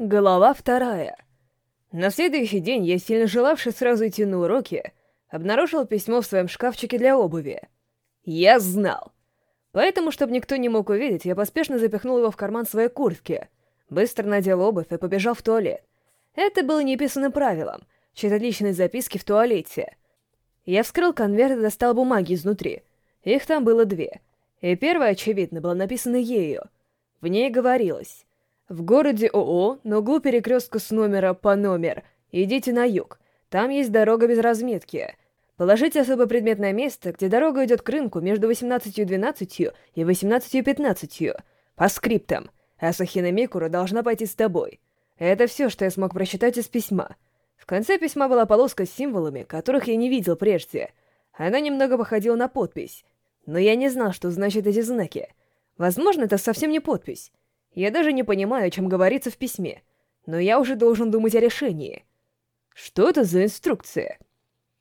Глава вторая. На следующий день я, сильно желавший сразу идти на уроки, обнаружил письмо в своем шкафчике для обуви. Я знал. Поэтому, чтобы никто не мог увидеть, я поспешно запихнул его в карман своей куртки, быстро надел обувь и побежал в туалет. Это было неписанным правилом — читать личные записки в туалете. Я вскрыл конверт и достал бумаги изнутри. Их там было две. И первая, очевидно, была написана ею. В ней говорилось в городе ОО, на углу перекрестка с номера по номер, идите на юг. Там есть дорога без разметки. Положите особый предмет на место, где дорога идет к рынку между 18.12 и 18.15. По скриптам. Асахина Микура должна пойти с тобой. Это все, что я смог прочитать из письма. В конце письма была полоска с символами, которых я не видел прежде. Она немного походила на подпись. Но я не знал, что значат эти знаки. Возможно, это совсем не подпись. Я даже не понимаю, о чем говорится в письме, но я уже должен думать о решении. Что это за инструкция?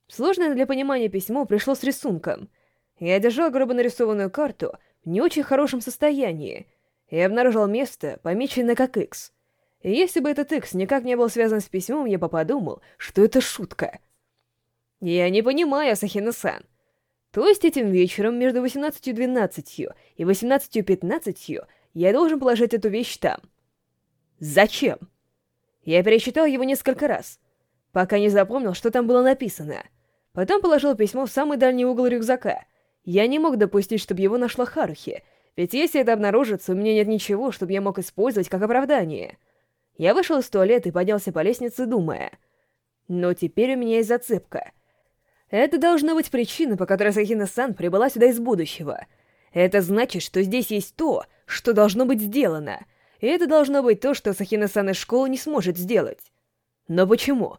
Сложное для понимания письмо пришло с рисунком. Я держал грубо нарисованную карту в не очень хорошем состоянии и обнаружил место, помеченное как X. И если бы этот X никак не был связан с письмом, я бы подумал, что это шутка. Я не понимаю, Асахина-сан. То есть этим вечером между 18.12 и 18.15 я должен положить эту вещь там. Зачем? Я перечитал его несколько раз, пока не запомнил, что там было написано. Потом положил письмо в самый дальний угол рюкзака. Я не мог допустить, чтобы его нашла Харухи, ведь если это обнаружится, у меня нет ничего, чтобы я мог использовать как оправдание. Я вышел из туалета и поднялся по лестнице, думая. Но теперь у меня есть зацепка. Это должна быть причина, по которой Сахина-сан прибыла сюда из будущего. Это значит, что здесь есть то, что должно быть сделано. И это должно быть то, что Сахина-сан из школы не сможет сделать. Но почему?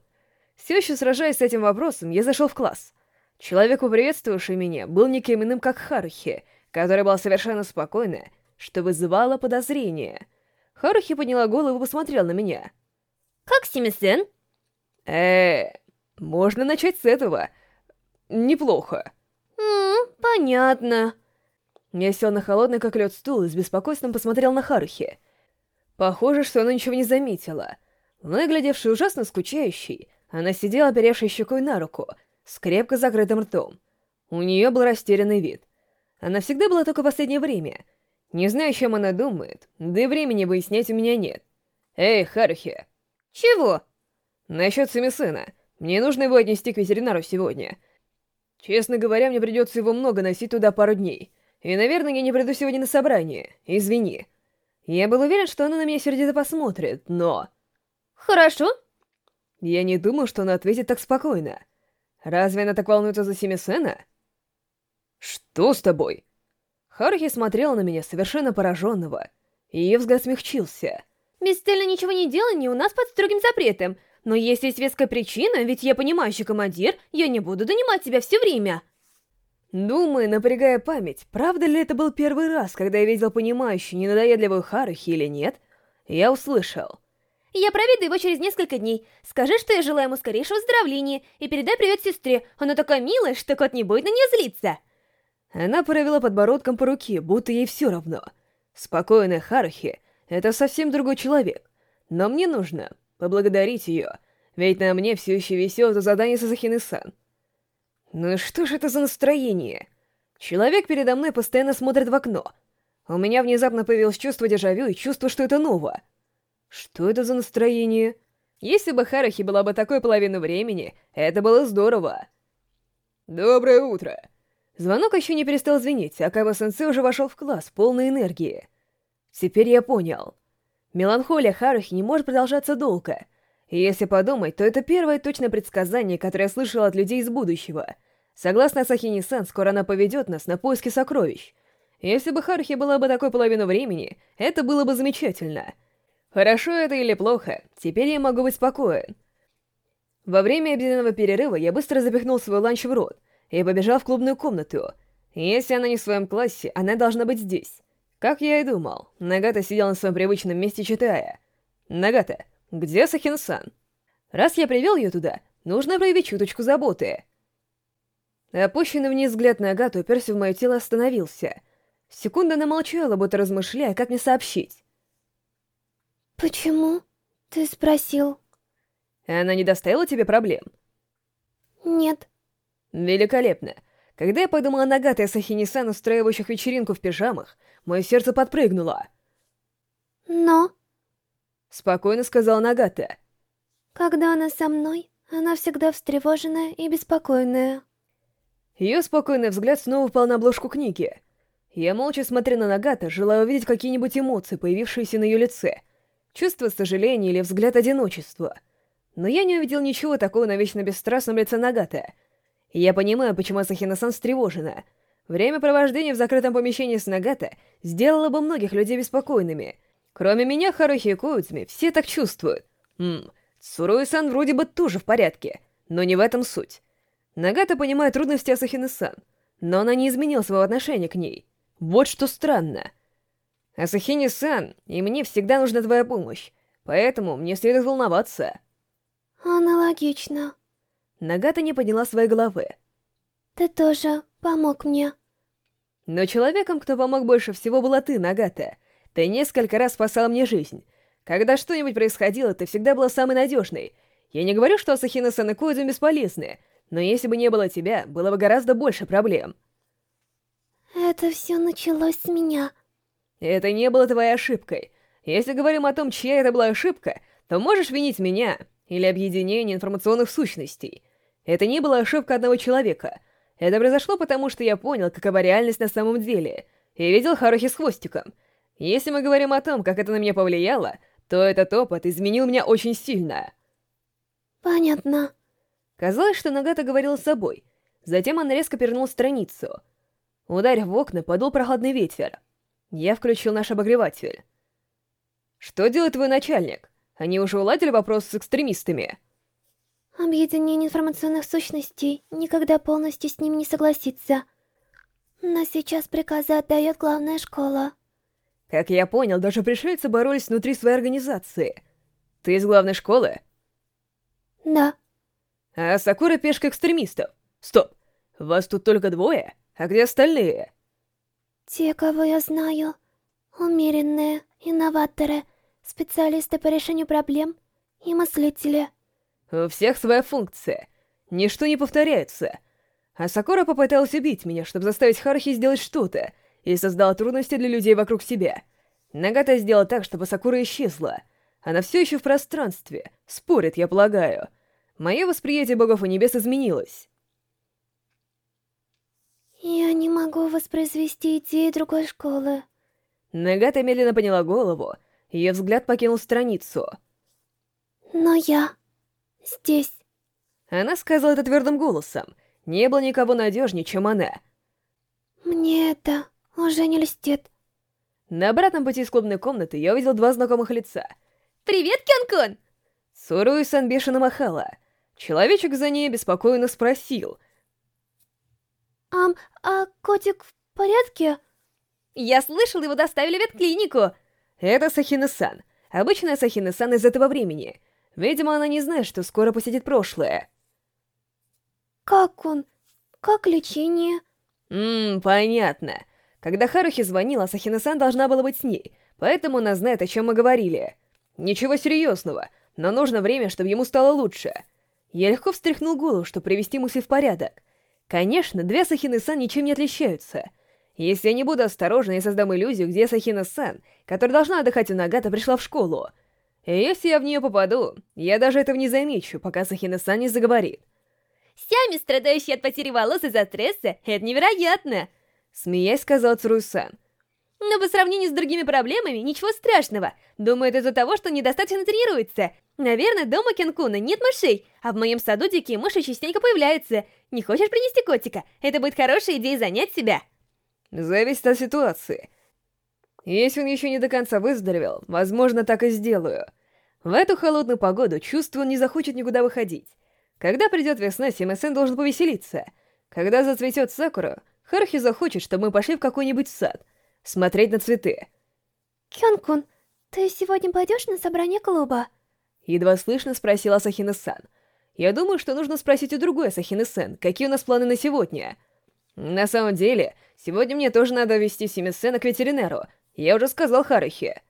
Все еще сражаясь с этим вопросом, я зашел в класс. Человек, поприветствовавший меня, был никем иным, как Харухи, который был совершенно спокойно, что вызывало подозрение. Харухи подняла голову и посмотрел на меня. «Как Симисен?» э можно начать с этого. Неплохо». «Ммм, понятно». Я сел на холодный, как лед, стул и с беспокойством посмотрел на Харухи. Похоже, что она ничего не заметила. Выглядевший ужасно скучающий, она сидела, оперевшей щекой на руку, с крепко закрытым ртом. У нее был растерянный вид. Она всегда была только в последнее время. Не знаю, о чем она думает, да и времени выяснять у меня нет. Эй, Харухи! Чего? Насчет Самисына. Мне нужно его отнести к ветеринару сегодня. Честно говоря, мне придется его много носить туда пару дней. И, наверное, я не приду сегодня на собрание. Извини. Я был уверен, что она на меня сердито посмотрит, но... Хорошо. Я не думал, что она ответит так спокойно. Разве она так волнуется за Семисена? Что с тобой? Харухи смотрела на меня совершенно пораженного, ее взгляд смягчился. Бесцельно ничего не делание у нас под строгим запретом, но если есть веская причина, ведь я понимающий командир, я не буду донимать тебя все время. Думаю, напрягая память, правда ли это был первый раз, когда я видел понимающую, ненадоедливую Харухи или нет, я услышал. Я проведу его через несколько дней. Скажи, что я желаю ему скорейшего выздоровления, и передай привет сестре. Она такая милая, что кот не будет на нее злиться. Она провела подбородком по руке, будто ей все равно. Спокойная Харухи — это совсем другой человек. Но мне нужно поблагодарить ее, ведь на мне все еще висело это задание Сасахины-сан. Ну что же это за настроение? Человек передо мной постоянно смотрит в окно. У меня внезапно появилось чувство дежавю и чувство, что это ново. Что это за настроение? Если бы Харахи была бы такой половину времени, это было здорово. Доброе утро. Звонок еще не перестал звенеть, а Кайва-сенсей уже вошел в класс, полной энергии. Теперь я понял. Меланхолия Харахи не может продолжаться долго — и если подумать, то это первое точное предсказание, которое я слышал от людей из будущего. Согласно Сахини-сан, скоро она поведет нас на поиски сокровищ. Если бы Харухи была бы такой половину времени, это было бы замечательно. Хорошо это или плохо, теперь я могу быть спокоен. Во время обеденного перерыва я быстро запихнул свой ланч в рот и побежал в клубную комнату. Если она не в своем классе, она должна быть здесь. Как я и думал, Нагата сидел на своем привычном месте, читая. «Нагата, где Сахин-сан? Раз я привел ее туда, нужно проявить чуточку заботы. Опущенный вниз взгляд на Агату уперся в мое тело остановился. Секунда она молчала, будто размышляя, как мне сообщить. «Почему Ты спросил. Она не доставила тебе проблем? Нет. Великолепно. Когда я подумала о Нагате и Сахини-сан, устраивающих вечеринку в пижамах, мое сердце подпрыгнуло. Но... Спокойно сказала Нагата. Когда она со мной, она всегда встревоженная и беспокойная. Ее спокойный взгляд снова упал на обложку книги. Я молча смотрела на Нагата, желая увидеть какие-нибудь эмоции, появившиеся на ее лице. Чувство сожаления или взгляд одиночества. Но я не увидел ничего такого на вечно бесстрастном лице Нагата. Я понимаю, почему Асахина-сан встревожена. Время провождения в закрытом помещении с Нагата сделало бы многих людей беспокойными. Кроме меня, Харухи и Коудзми, все так чувствуют. Ммм, Цуруи-сан вроде бы тоже в порядке, но не в этом суть. Нагата понимает трудности Асахины-сан, но она не изменила своего отношения к ней. Вот что странно. Асахини-сан, и мне всегда нужна твоя помощь, поэтому мне следует волноваться. Аналогично. Нагата не подняла своей головы. Ты тоже помог мне. Но человеком, кто помог больше всего, была ты, Нагата. Ты несколько раз спасала мне жизнь. Когда что-нибудь происходило, ты всегда была самой надежной. Я не говорю, что Асахина-сан и Коидзу бесполезны, но если бы не было тебя, было бы гораздо больше проблем. Это все началось с меня. Это не было твоей ошибкой. Если говорим о том, чья это была ошибка, то можешь винить меня или объединение информационных сущностей. Это не была ошибка одного человека. Это произошло потому, что я понял, какова реальность на самом деле, и видел Харухи с хвостиком. Если мы говорим о том, как это на меня повлияло, то этот опыт изменил меня очень сильно. Понятно. Казалось, что Нагата говорила с собой. Затем он резко перевернул страницу. Ударив в окна, подул прохладный ветер. Я включил наш обогреватель. «Что делает твой начальник? Они уже уладили вопрос с экстремистами?» Объединение информационных сущностей никогда полностью с ними не согласится. Но сейчас приказы отдает главная школа. Как я понял, даже пришельцы боролись внутри своей организации. Ты из главной школы? Да. А Сакура пешка экстремистов. Стоп, вас тут только двое? А где остальные? Те, кого я знаю. Умеренные, инноваторы, специалисты по решению проблем и мыслители. У всех своя функция. Ничто не повторяется. А Сакура попыталась убить меня, чтобы заставить Харахи сделать что-то, и создала трудности для людей вокруг себя. Нагата сделала так, чтобы Сакура исчезла. Она все еще в пространстве. Спорит, я полагаю. Мое восприятие богов и небес изменилось. Я не могу воспроизвести идеи другой школы. Нагата медленно поняла голову, ее взгляд покинул страницу. Но я... здесь. Она сказала это твердым голосом. Не было никого надежнее, чем она. Мне это уже не льстит. На обратном пути из клубной комнаты я увидел два знакомых лица. «Привет, Кён-кун!» Суруи-сан бешено махала. Человечек за ней беспокойно спросил. «Ам, а котик в порядке?» «Я слышал, его доставили в ветклинику!» Это Сахина-сан. Обычная Сахина-сан из этого времени. Видимо, она не знает, что скоро посетит прошлое. «Как он? Как лечение?» Ммм, понятно. Когда Харухи звонила, Сахина-сан должна была быть с ней, поэтому она знает, о чем мы говорили. Ничего серьезного, но нужно время, чтобы ему стало лучше. Я легко встряхнул голову, чтобы привести мысли в порядок. Конечно, две Сахины-сан ничем не отличаются. Если я не буду осторожна и создам иллюзию, где Сахина-сан, которая должна отдыхать у Нагата, пришла в школу. И если я в нее попаду, я даже этого не замечу, пока Сахина-сан не заговорит. «Сями, страдающие от потери волос из-за стресса, это невероятно!» Смеясь, сказал Цуруй-сан. Но по сравнению с другими проблемами, ничего страшного. Думаю, это из-за того, что недостаточно тренируется. Наверное, дома Кенкуна нет мышей, а в моем саду дикие мыши частенько появляются. Не хочешь принести котика? Это будет хорошая идея занять себя. Зависит от ситуации. Если он еще не до конца выздоровел, возможно, так и сделаю. В эту холодную погоду чувствую, он не захочет никуда выходить. Когда придет весна, Симэсэн должен повеселиться. Когда зацветет Сакура, Хархи захочет, чтобы мы пошли в какой-нибудь сад, смотреть на цветы. Кён-кун, ты сегодня пойдешь на собрание клуба? Едва слышно спросила Асахина-сан. Я думаю, что нужно спросить у другой Асахины-сан, какие у нас планы на сегодня. На самом деле, сегодня мне тоже надо вести Симисена к ветеринару. Я уже сказал Харухи.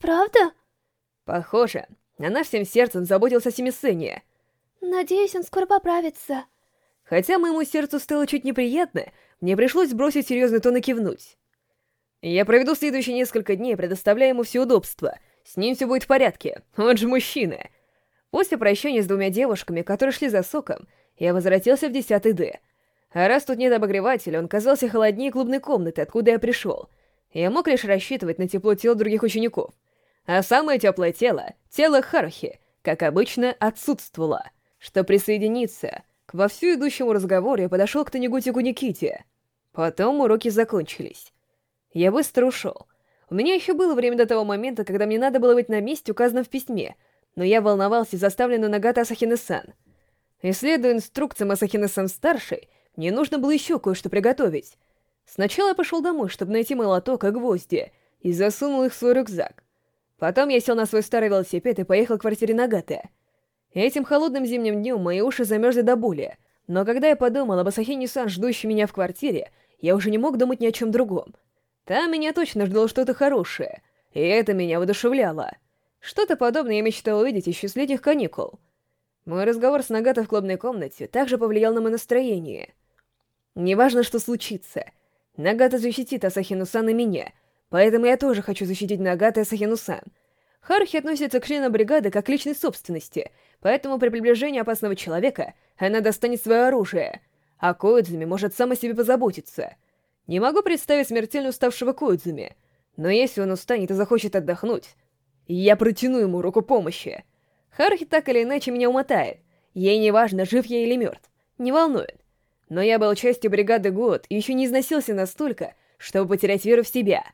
Правда? Похоже. Она всем сердцем заботилась о Семисене. Надеюсь, он скоро поправится. Хотя моему сердцу стало чуть неприятно, мне пришлось сбросить серьезный тон и кивнуть. Я проведу следующие несколько дней, предоставляя ему все удобства. С ним все будет в порядке, он же мужчина. После прощания с двумя девушками, которые шли за соком, я возвратился в 10 Д. А раз тут нет обогревателя, он казался холоднее клубной комнаты, откуда я пришел. Я мог лишь рассчитывать на тепло тел других учеников. А самое теплое тело, тело Харухи, как обычно, отсутствовало. Что присоединиться к вовсю идущему разговору, я подошел к Танегутику Никите. Потом уроки закончились. Я быстро ушел. У меня еще было время до того момента, когда мне надо было быть на месте, указанном в письме, но я волновался из-за оставленную Нагата Асахины-сан. Исследуя инструкциям Асахины-сан-старшей, мне нужно было еще кое-что приготовить. Сначала я пошел домой, чтобы найти молоток и гвозди, и засунул их в свой рюкзак. Потом я сел на свой старый велосипед и поехал к квартире Нагаты. Этим холодным зимним днем мои уши замерзли до боли, но когда я подумал об Асахине-сан, ждущей меня в квартире, я уже не мог думать ни о чем другом. Там меня точно ждало что-то хорошее, и это меня воодушевляло. Что-то подобное я мечтал увидеть еще с летних каникул. Мой разговор с Нагата в клубной комнате также повлиял на мое настроение. Неважно, что случится. Нагата защитит Асахину-сан и меня, поэтому я тоже хочу защитить Нагата и Асахину-сан. Харухи относится к членам бригады как к личной собственности, поэтому при приближении опасного человека она достанет свое оружие, а Коидзуми может сам о себе позаботиться. Не могу представить смертельно уставшего Коидзуми, но если он устанет и захочет отдохнуть, я протяну ему руку помощи. Харухи так или иначе меня умотает. Ей не важно, жив я или мертв. Не волнует. Но я был частью бригады год и еще не износился настолько, чтобы потерять веру в себя.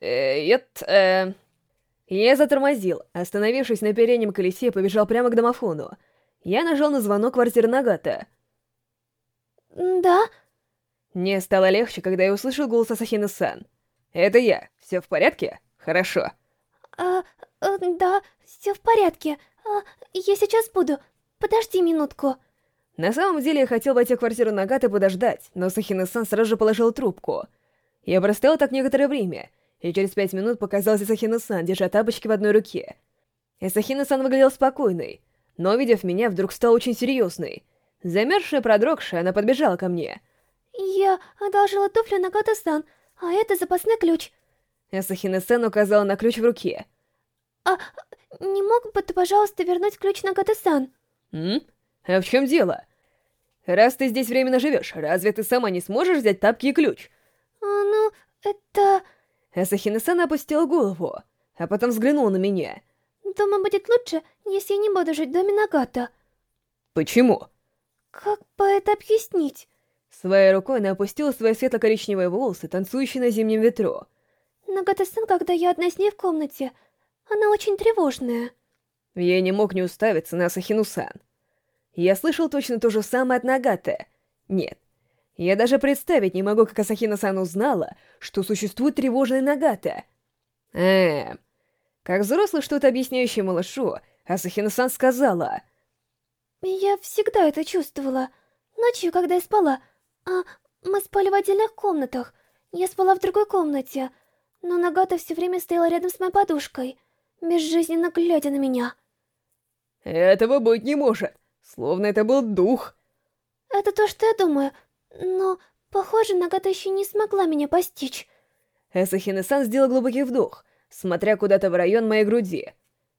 Э, это... Э... Я затормозил, остановившись на переднем колесе, побежал прямо к домофону. Я нажал на звонок квартиры Нагата. «Да?» Мне стало легче, когда я услышал голос Асахины-сан. «Это я. Все в порядке? Хорошо». «А, а да, все в порядке. А, я сейчас буду. Подожди минутку». На самом деле я хотел войти в квартиру Нагата и подождать, но Сахина-сан сразу же положил трубку. Я простоял так некоторое время, и через пять минут показался Сахина-сан, держа тапочки в одной руке. И Сахина-сан выглядел спокойной, но, увидев меня, вдруг стал очень серьезной. Замерзшая, продрогшая, она подбежала ко мне. «Я одолжила туфлю Нагата-сан, а это запасной ключ». Асахина-сан указала на ключ в руке. «А не мог бы ты, пожалуйста, вернуть ключ Нагата-сан?» «М? А в чем дело? Раз ты здесь временно живешь, разве ты сама не сможешь взять тапки и ключ?» «А, ну, это...» Асахина-сан опустила голову, а потом взглянула на меня. «Думаю, будет лучше, если я не буду жить в доме Нагата». «Почему?» «Как бы это объяснить?» Своей рукой она опустила свои светло-коричневые волосы, танцующие на зимнем ветру. Нагата-сан, когда я одна с ней в комнате, она очень тревожная. Я не мог не уставиться на Асахину-сан. Я слышал точно то же самое от Нагаты. Нет, я даже представить не могу, как Асахина-сан узнала, что существует тревожная Нагата. Эм... Как взрослый что-то объясняющий малышу, Асахина-сан сказала... Я всегда это чувствовала. Ночью, когда я спала, а мы спали в отдельных комнатах. Я спала в другой комнате, но Нагата все время стояла рядом с моей подушкой, безжизненно глядя на меня. Этого быть не может, словно это был дух. Это то, что я думаю, но, похоже, Нагата еще не смогла меня постичь. Асахина-сан сделал глубокий вдох, смотря куда-то в район моей груди.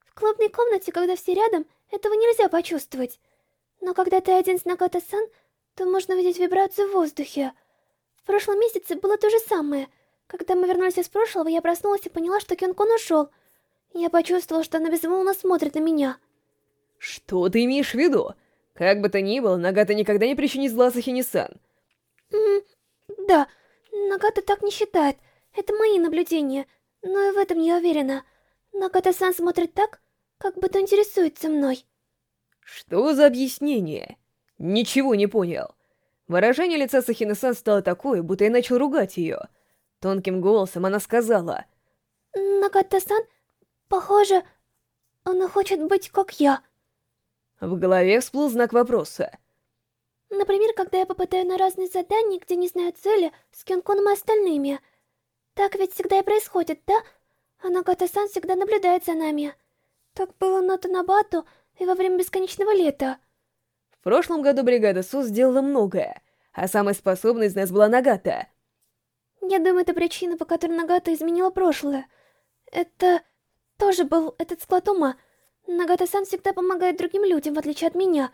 В клубной комнате, когда все рядом, этого нельзя почувствовать. Но когда ты один с Нагата-сан, то можно видеть вибрацию в воздухе. В прошлом месяце было то же самое. Когда мы вернулись из прошлого, я проснулась и поняла, что Кенкун ушел. Я почувствовала, что она безмолвно смотрит на меня. Что ты имеешь в виду? Как бы то ни было, Нагата никогда не причинит зла Сахини-сан. Да, Нагата так не считает. Это мои наблюдения, но и в этом не уверена. Нагата-сан смотрит так, как будто интересуется мной. Что за объяснение? Ничего не понял. Выражение лица Сахины-сан стало такое, будто я начал ругать ее. Тонким голосом она сказала. Нагата-сан, похоже, она хочет быть как я. В голове всплыл знак вопроса. Например, когда я попадаю на разные задания, где не знаю цели, с Кенконом и остальными. Так ведь всегда и происходит, да? А Нагата-сан всегда наблюдает за нами. Так было на Танабату и во время бесконечного лета. В прошлом году бригада СУ сделала многое, а самой способной из нас была Нагата. Я думаю, это причина, по которой Нагата изменила прошлое. Это... тоже был этот склад ума. Нагата-сан всегда помогает другим людям, в отличие от меня,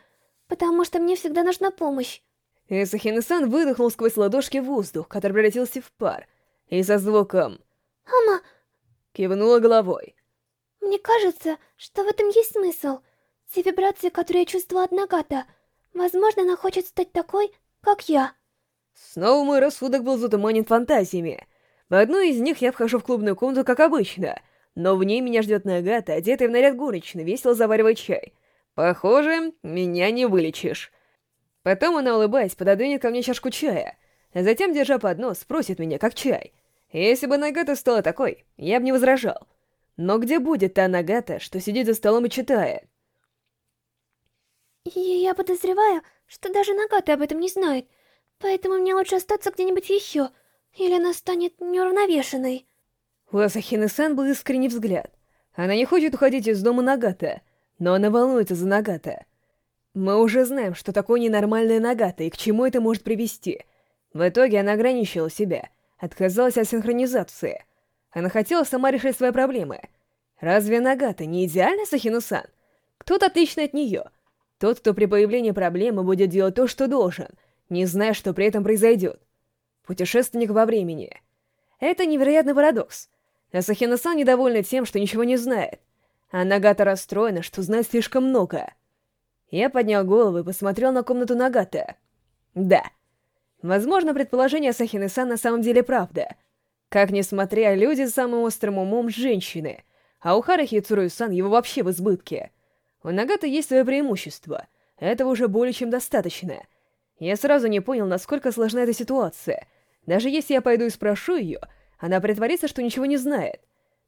потому что мне всегда нужна помощь. Исахина-сан выдохнул сквозь ладошки воздух, который превратился в пар, и со звуком «Ама!» кивнула головой. «Мне кажется, что в этом есть смысл. Те вибрации, которые я чувствовала от Нагата, возможно, она хочет стать такой, как я». Снова мой рассудок был затуманен фантазиями. В одну из них я вхожу в клубную комнату, как обычно, но в ней меня ждет Нагата, одетая в наряд горничной, весело заваривая чай. Похоже, меня не вылечишь. Потом она, улыбаясь, пододвинет ко мне чашку чая, затем, держа поднос, спросит меня, как чай. Если бы Нагата стала такой, я бы не возражал. Но где будет та Нагата, что сидит за столом и читает? Я подозреваю, что даже Нагата об этом не знает, поэтому мне лучше остаться где-нибудь еще, или она станет неуравновешенной. У Асахины-сан был искренний взгляд. Она не хочет уходить из дома Нагата, но она волнуется за Нагата. Мы уже знаем, что такое ненормальная Нагата и к чему это может привести. В итоге она ограничила себя, отказалась от синхронизации. Она хотела сама решить свои проблемы. Разве Нагата не идеальна Сахину-сан? Кто-то отличный от нее. Тот, кто при появлении проблемы будет делать то, что должен, не зная, что при этом произойдет. Путешественник во времени. Это невероятный парадокс. Асахина-сан недовольна тем, что ничего не знает. А Нагата расстроена, что знает слишком много. Я поднял голову и посмотрел на комнату Нагата. Да. Возможно, предположение Асахины-сан на самом деле правда. Как ни смотря, люди с самым острым умом — женщины, а у Харахи Цуруи-сан его вообще в избытке. У Нагата есть свое преимущество. Этого уже более чем достаточно. Я сразу не понял, насколько сложна эта ситуация. Даже если я пойду и спрошу ее, она притворится, что ничего не знает.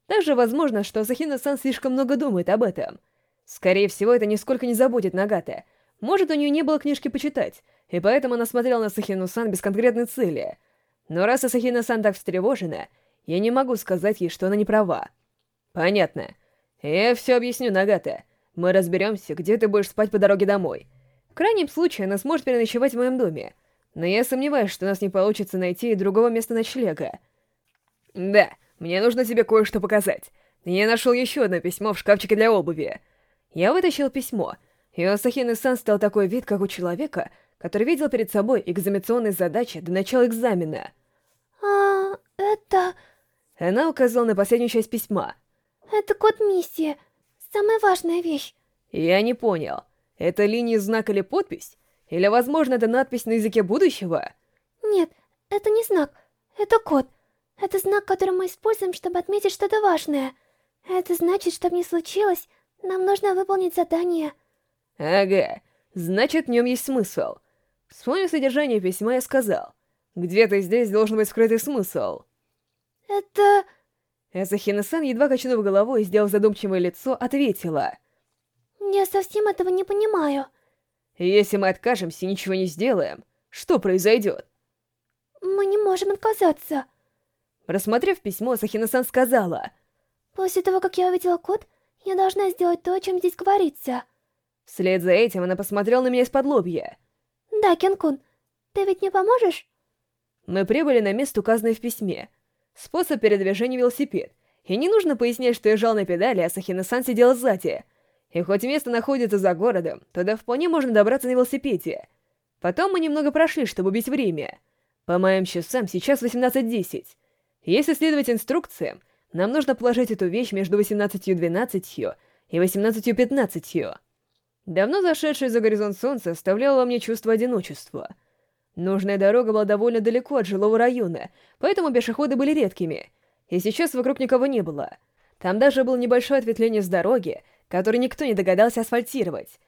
Также возможно, что Асахина-сан слишком много думает об этом. Скорее всего, это нисколько не заботит Нагата. Может, у нее не было книжки почитать, и поэтому она смотрела на Сахину-сан без конкретной цели. Но раз Асахина-сан так встревожена, я не могу сказать ей, что она не права. Понятно. Я все объясню, Нагата. Мы разберемся, где ты будешь спать по дороге домой. В крайнем случае, она сможет переночевать в моем доме. Но я сомневаюсь, что у нас не получится найти другого места ночлега. Да, мне нужно тебе кое-что показать. Я нашел еще одно письмо в шкафчике для обуви. Я вытащил письмо, и у Асахины-сан стал такой вид, как у человека, который видел перед собой экзаменационные задачи до начала экзамена. А, это... Она указала на последнюю часть письма. Это код миссии. Самая важная вещь. Я не понял. Это линия знак или подпись? Или, возможно, это надпись на языке будущего? Нет, это не знак. Это код. Это знак, который мы используем, чтобы отметить что-то важное. Это значит, чтобы не случилось, нам нужно выполнить задание. Ага, значит, в нем есть смысл. Вспомнив содержание письма, я сказал. Где-то здесь должен быть скрытый смысл. Это... Асахина-сан, едва качнув головой и сделав задумчивое лицо, ответила. Я совсем этого не понимаю. Если мы откажемся и ничего не сделаем, что произойдет? Мы не можем отказаться. Рассмотрев письмо, Асахина-сан сказала. После того, как я увидела код, я должна сделать то, о чем здесь говорится. Вслед за этим она посмотрела на меня из-под лобья. Да, Кенкун, ты ведь мне поможешь? Мы прибыли на место, указанное в письме. Способ передвижения велосипед. И не нужно пояснять, что я жал на педали, а Сахина-сан сидела сзади. И хоть место находится за городом, туда вполне можно добраться на велосипеде. Потом мы немного прошли, чтобы убить время. По моим часам сейчас 18.10. Если следовать инструкциям, нам нужно положить эту вещь между 18.12 и 18.15. Давно зашедшее за горизонт солнце оставляло во мне чувство одиночества. Нужная дорога была довольно далеко от жилого района, поэтому пешеходы были редкими, и сейчас вокруг никого не было. Там даже было небольшое ответвление с дороги, которое никто не догадался асфальтировать.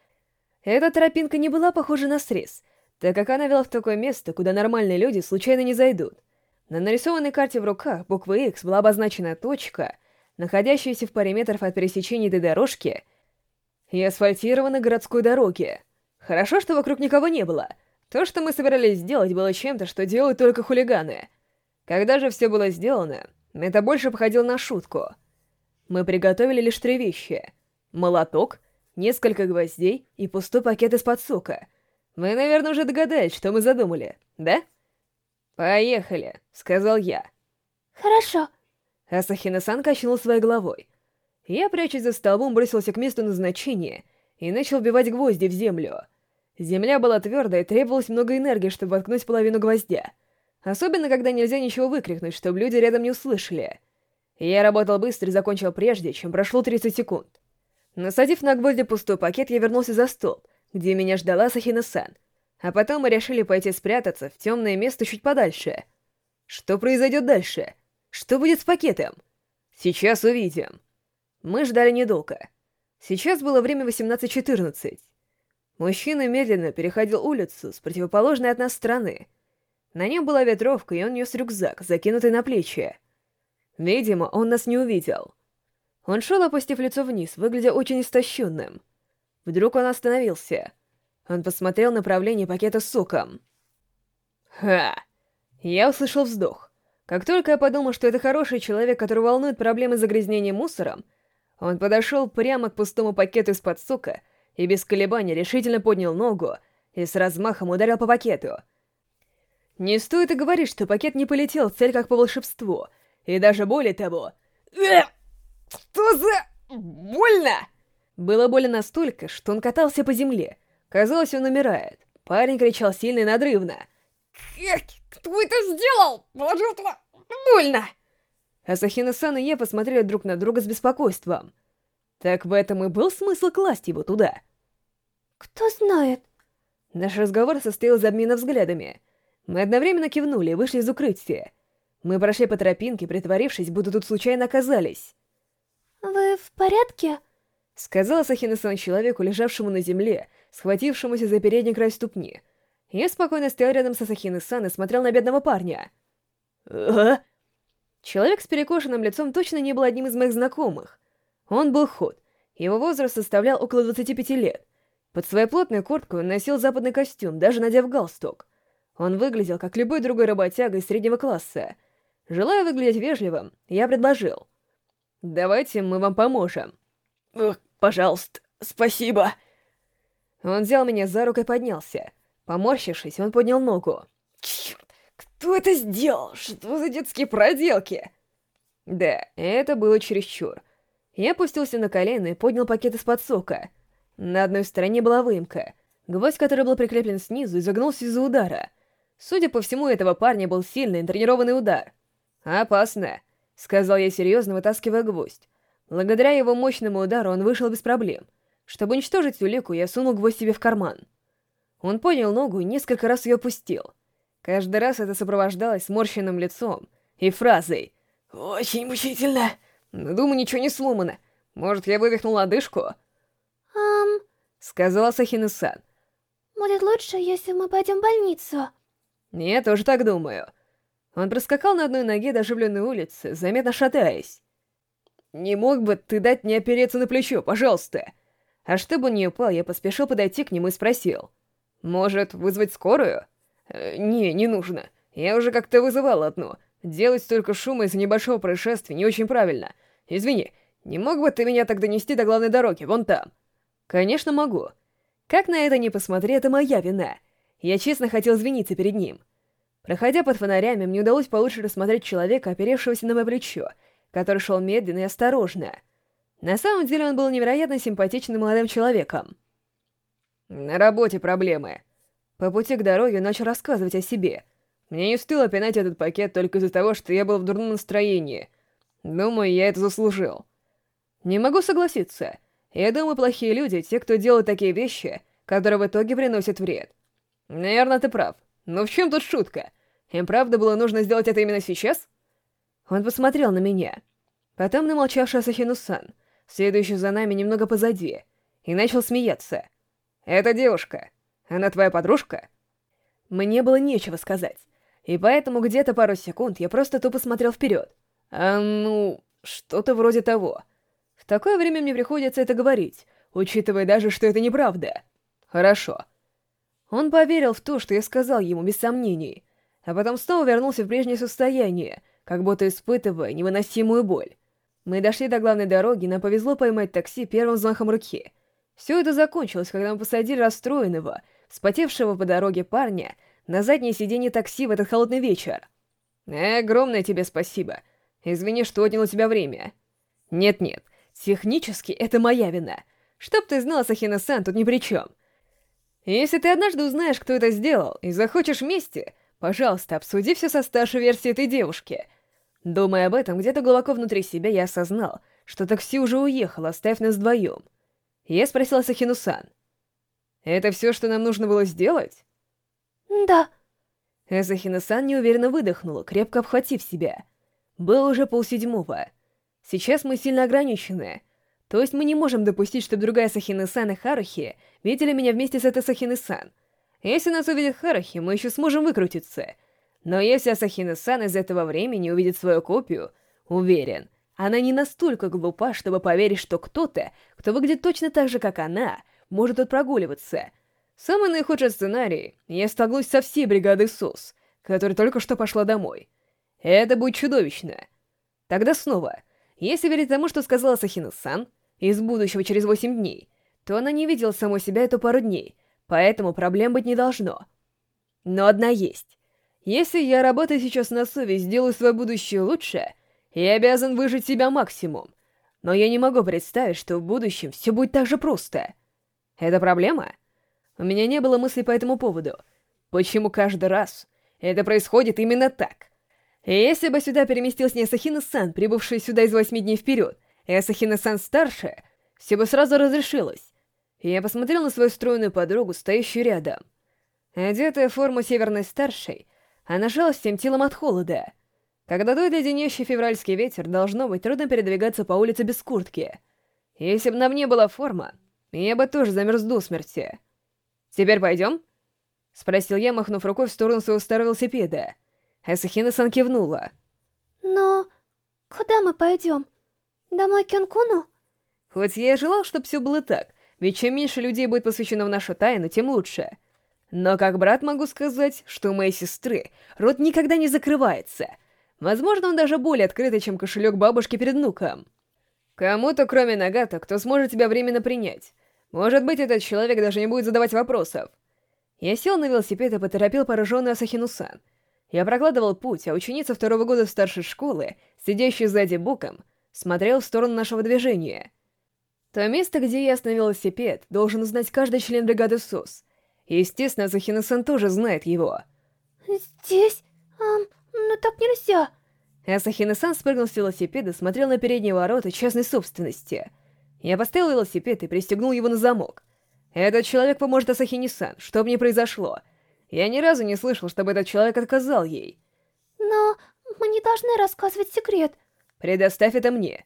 Эта тропинка не была похожа на срез, так как она вела в такое место, куда нормальные люди случайно не зайдут. На нарисованной карте в руках буквой X была обозначена точка, находящаяся в паре метров от пересечения этой дорожки и асфальтированной городской дороги. Хорошо, что вокруг никого не было. То, что мы собирались сделать, было чем-то, что делают только хулиганы. Когда же все было сделано, это больше походило на шутку. Мы приготовили лишь три вещи. молоток, несколько гвоздей и пустой пакет из-под сока. Вы, наверное, уже догадались, что мы задумали, да? «Поехали», — сказал я. «Хорошо». Асахина-сан качнул своей головой. Я, прячась за столбом, бросился к месту назначения и начал вбивать гвозди в землю. Земля была твердая, и требовалось много энергии, чтобы воткнуть половину гвоздя. Особенно, когда нельзя ничего выкрикнуть, чтобы люди рядом не услышали. Я работал быстро и закончил прежде, чем прошло 30 секунд. Насадив на гвозди пустой пакет, я вернулся за стол, где меня ждала Сахина-сан — а потом мы решили пойти спрятаться в темное место чуть подальше. Что произойдет дальше? Что будет с пакетом? Сейчас увидим. Мы ждали недолго. Сейчас было время 18.14. Мужчина медленно переходил улицу с противоположной от нас стороны. На нем была ветровка, и он нес рюкзак, закинутый на плечи. Видимо, он нас не увидел. Он шел, опустив лицо вниз, выглядя очень истощенным. Вдруг он остановился — он посмотрел направление пакета с соком. «Ха!» Я услышал вздох. Как только я подумал, что это хороший человек, который волнует проблемы загрязнения мусором, он подошел прямо к пустому пакету из-под сока и без колебаний решительно поднял ногу и с размахом ударил по пакету. Не стоит и говорить, что пакет не полетел в цель как по волшебству, и даже более того... Э, что за... больно! Было больно настолько, что он катался по земле, Казалось, он умирает. Парень кричал сильно и надрывно. «Кто это сделал? Положил туда... больно!» Асахина-сан и я посмотрели друг на друга с беспокойством. Так в этом и был смысл класть его туда. «Кто знает?» Наш разговор состоял из обмена взглядами. Мы одновременно кивнули и вышли из укрытия. Мы прошли по тропинке, притворившись, будто тут случайно оказались. «Вы в порядке?» Сказала Сахина-сан человеку, лежавшему на земле, схватившемуся за передний край ступни. Я спокойно стоял рядом с Асахины-сан и смотрел на бедного парня. «А?» Человек с перекошенным лицом точно не был одним из моих знакомых. Он был худ. Его возраст составлял около 25 лет. Под свою плотную куртку он носил западный костюм, даже надев галстук. Он выглядел, как любой другой работяга из среднего класса. Желая выглядеть вежливым, я предложил. «Давайте мы вам поможем». «Пожалуйста, спасибо». Он взял меня за руку и поднялся. Поморщившись, он поднял ногу. «Черт, кто это сделал? Что за детские проделки?» Да, это было чересчур. Я опустился на колено и поднял пакет из-под сока. На одной стороне была выемка. Гвоздь, который был прикреплен снизу, изогнулся из-за удара. Судя по всему, этого парня был сильный, тренированный удар. «Опасно», — сказал я серьезно, вытаскивая гвоздь. Благодаря его мощному удару он вышел без проблем — чтобы уничтожить улику, я сунул гвоздь себе в карман. Он поднял ногу и несколько раз ее опустил. Каждый раз это сопровождалось сморщенным лицом и фразой «Очень мучительно!» Но, думаю, ничего не сломано. Может, я вывихнул лодыжку? «Ам...» — сказала Сахина-сан. «Будет лучше, если мы пойдем в больницу». Я тоже так думаю. Он проскакал на одной ноге до оживленной улицы, заметно шатаясь. «Не мог бы ты дать мне опереться на плечо, пожалуйста?» А чтобы он не упал, я поспешил подойти к нему и спросил. «Может, вызвать скорую?» э, «Не, не нужно. Я уже как-то вызывал одну. Делать столько шума из-за небольшого происшествия не очень правильно. Извини, не мог бы ты меня так донести до главной дороги, вон там?» «Конечно могу. Как на это не посмотри, это моя вина. Я честно хотел извиниться перед ним». Проходя под фонарями, мне удалось получше рассмотреть человека, оперевшегося на мое плечо, который шел медленно и осторожно. На самом деле он был невероятно симпатичным молодым человеком. На работе проблемы. По пути к дороге начал рассказывать о себе. Мне не стоило пинать этот пакет только из-за того, что я был в дурном настроении. Думаю, я это заслужил. Не могу согласиться. Я думаю, плохие люди — те, кто делают такие вещи, которые в итоге приносят вред. Наверное, ты прав. Но в чем тут шутка? Им правда было нужно сделать это именно сейчас? Он посмотрел на меня. Потом на молчавшую Асахину-сан — следующий за нами немного позади, и начал смеяться. «Это девушка. Она твоя подружка?» Мне было нечего сказать, и поэтому где-то пару секунд я просто тупо смотрел вперед. А ну, что-то вроде того. В такое время мне приходится это говорить, учитывая даже, что это неправда. Хорошо. Он поверил в то, что я сказал ему без сомнений, а потом снова вернулся в прежнее состояние, как будто испытывая невыносимую боль. Мы дошли до главной дороги, нам повезло поймать такси первым взмахом руки. Все это закончилось, когда мы посадили расстроенного, вспотевшего по дороге парня, на заднее сиденье такси в этот холодный вечер. Э, огромное тебе спасибо. Извини, что отнял у тебя время. Нет-нет, технически это моя вина. Чтоб ты знала, Сахина-сан тут ни при чем. Если ты однажды узнаешь, кто это сделал, и захочешь вместе, пожалуйста, обсуди все со старшей версией этой девушки. Думая об этом, где-то глубоко внутри себя я осознал, что такси уже уехало, оставив нас вдвоем. Я спросила Сахину-сан. «Это все, что нам нужно было сделать?» «Да». Сахина-сан неуверенно выдохнула, крепко обхватив себя. Было уже полседьмого. Сейчас мы сильно ограничены. То есть мы не можем допустить, чтобы другая Сахина-сан и Харухи видели меня вместе с этой Сахины-сан. Если нас увидит Харухи, мы еще сможем выкрутиться. Но если Асахина-сан из этого времени увидит свою копию, уверен, она не настолько глупа, чтобы поверить, что кто-то, кто выглядит точно так же, как она, может тут прогуливаться. Самый наихудший сценарий — я столкнусь со всей бригадой СОС, которая только что пошла домой. Это будет чудовищно. Тогда снова, если верить тому, что сказала Сахина-сан, из будущего через 8 дней, то она не видела самой себя эту пару дней, поэтому проблем быть не должно. Но одна есть. Если я работаю сейчас на совесть, сделаю свое будущее лучше, я обязан выжить себя максимум. Но я не могу представить, что в будущем все будет так же просто. Это проблема? У меня не было мыслей по этому поводу. Почему каждый раз это происходит именно так? Если бы сюда переместился не Асахина-сан, прибывший сюда из восьми дней вперед, и Асахина-сан старше, все бы сразу разрешилось. Я посмотрел на свою стройную подругу, стоящую рядом. Одетая в форму северной старшей, она жалась всем телом от холода. Когда дует леденящий февральский ветер, должно быть трудно передвигаться по улице без куртки. Если бы на мне была форма, я бы тоже замерз до смерти. «Теперь пойдем?» — спросил я, махнув рукой в сторону своего старого велосипеда. Асахина-сан кивнула. «Но куда мы пойдем? Домой к Кёнкуну?» Хоть я и желал, чтобы все было так, ведь чем меньше людей будет посвящено в нашу тайну, тем лучше. Но как брат могу сказать, что у моей сестры рот никогда не закрывается. Возможно, он даже более открытый, чем кошелек бабушки перед внуком. Кому-то, кроме Нагата, кто сможет тебя временно принять. Может быть, этот человек даже не будет задавать вопросов. Я сел на велосипед и поторопил пораженную Асахину-сан. Я прокладывал путь, а ученица второго года старшей школы, сидящая сзади боком, смотрел в сторону нашего движения. То место, где я остановил велосипед, должен узнать каждый член бригады СОС — Естественно, Захина-сан тоже знает его. «Здесь? Ам, ну так нельзя!» Асахина-сан спрыгнул с велосипеда, смотрел на передние ворота частной собственности. Я поставил велосипед и пристегнул его на замок. Этот человек поможет Асахине-сан, что бы ни произошло. Я ни разу не слышал, чтобы этот человек отказал ей. Но мы не должны рассказывать секрет. Предоставь это мне.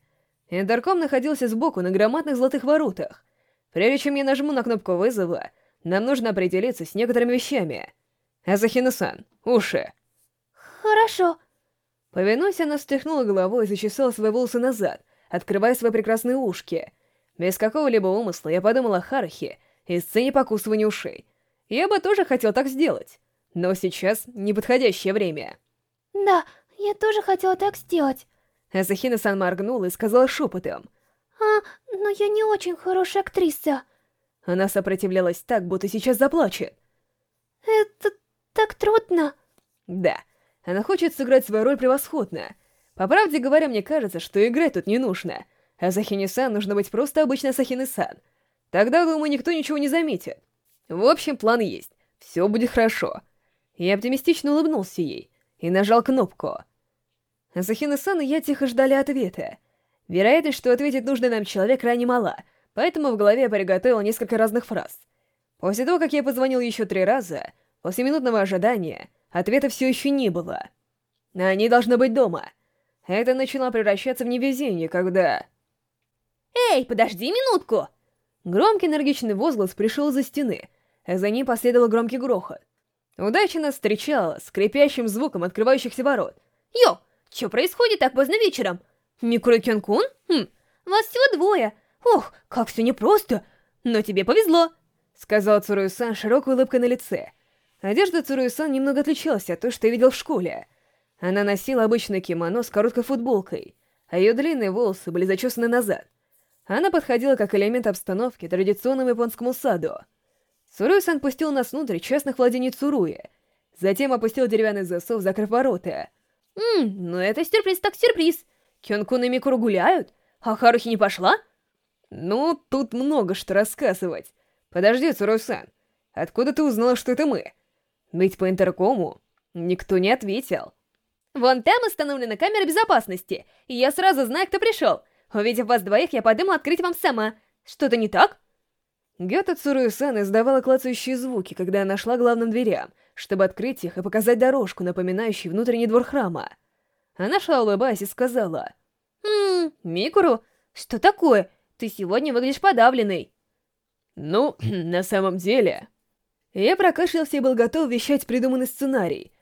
Эндерком находился сбоку на громадных золотых воротах. Прежде чем я нажму на кнопку вызова, нам нужно определиться с некоторыми вещами. Азахина-сан, уши. Хорошо. Повинуясь, она встряхнула головой и зачесала свои волосы назад, открывая свои прекрасные ушки. Без какого-либо умысла я подумала о Харахе и сцене покусывания ушей. Я бы тоже хотел так сделать, но сейчас неподходящее время. Да, я тоже хотела так сделать. Асахина-сан моргнула и сказала шепотом. А, но я не очень хорошая актриса. Она сопротивлялась так, будто сейчас заплачет. Это так трудно. Да, она хочет сыграть свою роль превосходно. По правде говоря, мне кажется, что играть тут не нужно. А Захини-сан нужно быть просто обычной Сахины-сан. Тогда, думаю, никто ничего не заметит. В общем, план есть. Все будет хорошо. Я оптимистично улыбнулся ей и нажал кнопку. Асахина-сан и я тихо ждали ответа. Вероятность, что ответит нужный нам человек, крайне мала — поэтому в голове я приготовил несколько разных фраз. После того, как я позвонил еще три раза, после минутного ожидания, ответа все еще не было. Они должны быть дома. Это начало превращаться в невезение, когда... «Эй, подожди минутку!» Громкий энергичный возглас пришел за стены, а за ним последовал громкий грохот. Удача нас встречала скрипящим звуком открывающихся ворот. «Йо, что происходит так поздно вечером? Микро Кён-кун? Хм, вас всего двое, «Ох, как все непросто! Но тебе повезло!» Сказал Цуруэ-сан широкой улыбкой на лице. Одежда Цуруэ-сан немного отличалась от той, что я видел в школе. Она носила обычное кимоно с короткой футболкой, а ее длинные волосы были зачесаны назад. Она подходила как элемент обстановки традиционному японскому саду. Цуруи-сан пустил нас внутрь частных владений Цуруи, затем опустил деревянный засов, закрыв ворота. «Ммм, ну это сюрприз так сюрприз. Кёнкун и Микуру гуляют, а Харухи не пошла?» «Ну, тут много что рассказывать. Подожди, Цуруи-сан, откуда ты узнала, что это мы? Ведь по интеркому никто не ответил». «Вон там установлена камера безопасности, и я сразу знаю, кто пришел. Увидев вас двоих, я подумала открыть вам сама. Что-то не так?» Гёта Цуруэ-сан издавала клацающие звуки, когда она шла главным дверям, чтобы открыть их и показать дорожку, напоминающую внутренний двор храма. Она шла, улыбаясь, и сказала... «Ммм, Микуру, что такое? Ты сегодня выглядишь подавленной». «Ну, на самом деле...» Я прокашлялся и был готов вещать придуманный сценарий.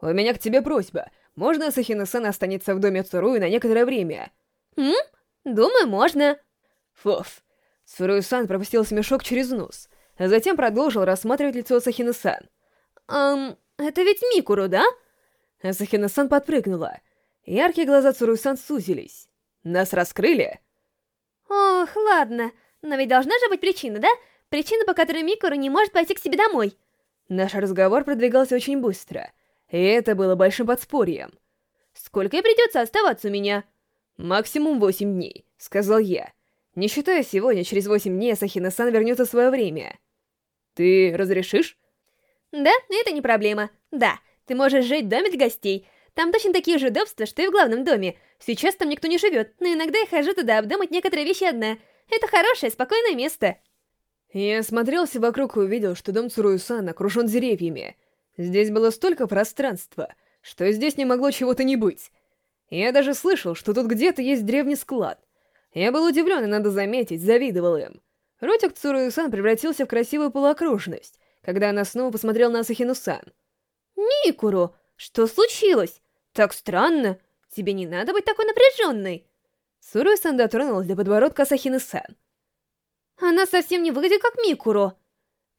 «У меня к тебе просьба. Можно Асахина-сан останется в доме Цуруи на некоторое время?» «М? Думаю, можно». Фуф. Цуруи-сан пропустил смешок через нос, а затем продолжил рассматривать лицо Асахина-сан. «Эм, это ведь Микуру, да?» Асахина-сан подпрыгнула. Яркие глаза Цуруи-сан сузились. «Нас раскрыли?» «Ох, ладно. Но ведь должна же быть причина, да? Причина, по которой Микуру не может пойти к себе домой». Наш разговор продвигался очень быстро, и это было большим подспорьем. «Сколько и придется оставаться у меня?» «Максимум восемь дней», — сказал я. Не считая сегодня, через восемь дней Асахина-сан вернется в свое время. «Ты разрешишь?» «Да, это не проблема. Да, ты можешь жить в доме для гостей. Там точно такие же удобства, что и в главном доме. Сейчас там никто не живет, но иногда я хожу туда обдумать некоторые вещи одна. Это хорошее, спокойное место». Я осмотрелся вокруг и увидел, что дом Цуруюсан окружен деревьями. Здесь было столько пространства, что здесь не могло чего-то не быть. Я даже слышал, что тут где-то есть древний склад. Я был удивлен и, надо заметить, завидовал им. Ротик Цуруюсан превратился в красивую полуокружность, когда она снова посмотрела на Асахину-сан. «Микуру, что случилось? Так странно. Тебе не надо быть такой напряженной!» Цуруюсан дотронулась до подбородка Асахины-сан. Она совсем не выглядит как Микуру.